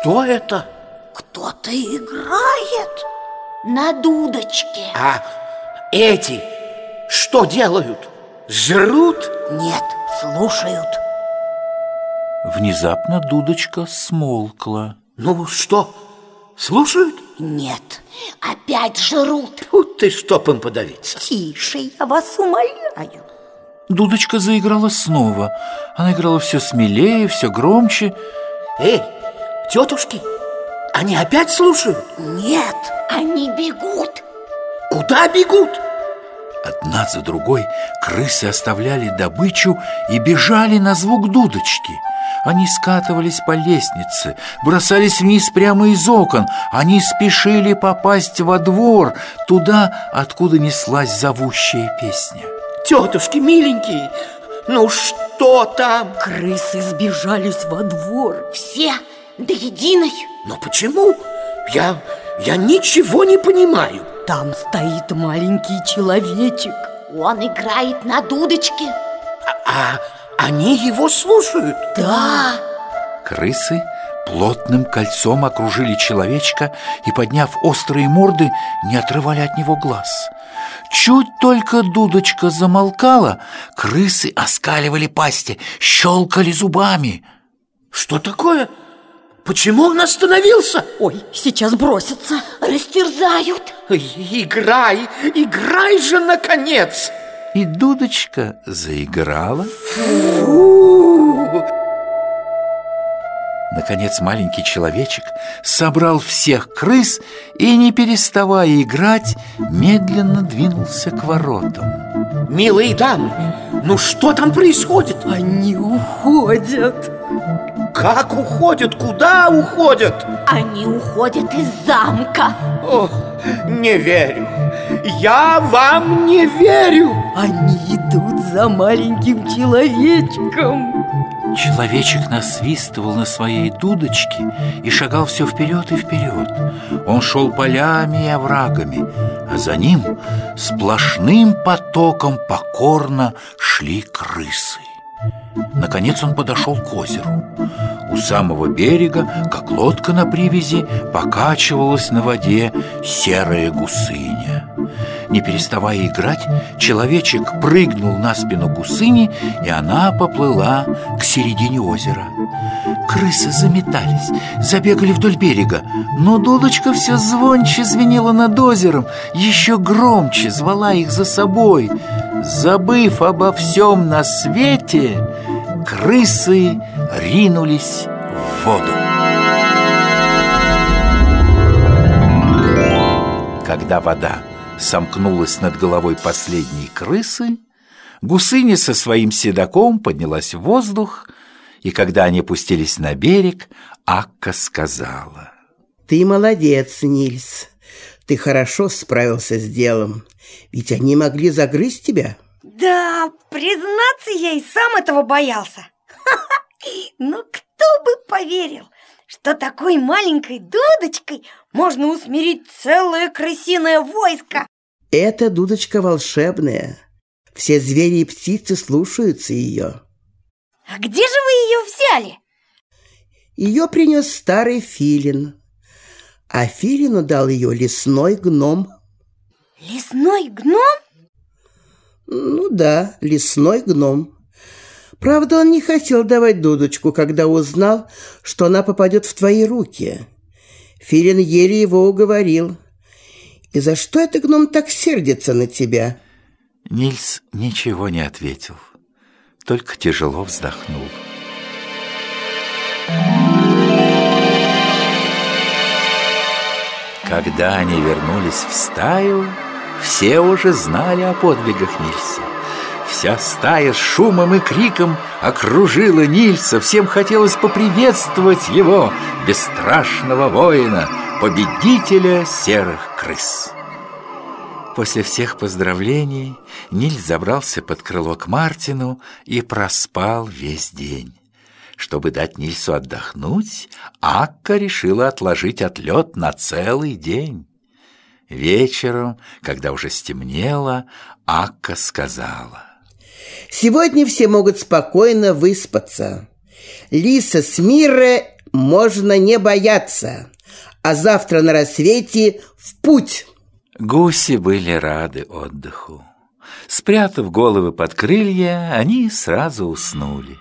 Что это? Кто-то играет на дудочке А эти что делают? Жрут? Нет, слушают Внезапно дудочка смолкла Ну что, слушают? Нет, опять жрут Тут ты чтоб им подавиться Тише, я вас умоляю Дудочка заиграла снова Она играла все смелее, все громче Эй, тетушки, они опять слушают? Нет, они бегут Куда бегут? Одна за другой крысы оставляли добычу и бежали на звук дудочки. Они скатывались по лестнице, бросались вниз прямо из окон. Они спешили попасть во двор, туда, откуда неслась зовущая песня. Тетушки миленькие, ну что там? Крысы сбежались во двор Все до единой Но почему? Я, я ничего не понимаю Там стоит маленький человечек Он играет на дудочке А они его слушают? Да, Крысы плотным кольцом окружили человечка и, подняв острые морды, не отрывали от него глаз. Чуть только дудочка замолкала, крысы оскаливали пасти, щелкали зубами. Что такое? Почему он остановился? ой, сейчас бросятся Растерзают Играй, играй же, наконец! И дудочка заиграла. Наконец маленький человечек собрал всех крыс и, не переставая играть, медленно двинулся к воротам. Милые дамы, ну что там происходит? Они уходят Как уходят? Куда уходят? Они уходят из замка О, не верю. Я вам не верю. Они идут за маленьким человечком Человечек насвистывал на своей дудочке и шагал все вперед и вперед. Он шел полями и оврагами, а за ним сплошным потоком покорно шли крысы. Наконец он подошел к озеру. У самого берега, как лодка на привязи, покачивалась на воде серая гусыня. Не переставая играть, человечек прыгнул на спину гусыни, и она поплыла к середине озера. Крысы заметались, забегали вдоль берега, но дудочка все звонче звенела над озером, еще громче звала их за собой. Забыв обо всем на свете, крысы ринулись в воду. Когда вода сомкнулась над головой последней крысы, гусыня со своим седаком поднялась в воздух, и когда они пустились на берег, Акка сказала. Ты молодец, Нильс. Ты хорошо справился с делом. Ведь они могли загрызть тебя. Да, признаться, я и сам этого боялся. Но кто бы поверил, что такой маленькой дудочкой можно усмирить целое крысиное войско. Эта дудочка волшебная. Все звери и птицы слушаются ее. А где же вы ее взяли? Ее принес старый филин. А филину дал ее лесной гном. Лесной гном? Ну да, лесной гном. Правда, он не хотел давать дудочку, когда узнал, что она попадет в твои руки. Филин еле его уговорил. И за что это гном так сердится на тебя? Нильс ничего не ответил, только тяжело вздохнул. Когда они вернулись в стаю, все уже знали о подвигах Нильса. Вся стая с шумом и криком окружила Нильса. Всем хотелось поприветствовать его, бесстрашного воина, победителя серых крыс. После всех поздравлений Нильс забрался под крыло к Мартину и проспал весь день. Чтобы дать Нильсу отдохнуть, Акка решила отложить отлет на целый день. Вечером, когда уже стемнело, Акка сказала. Сегодня все могут спокойно выспаться. Лиса с Мирой можно не бояться, а завтра на рассвете в путь. Гуси были рады отдыху. Спрятав головы под крылья, они сразу уснули.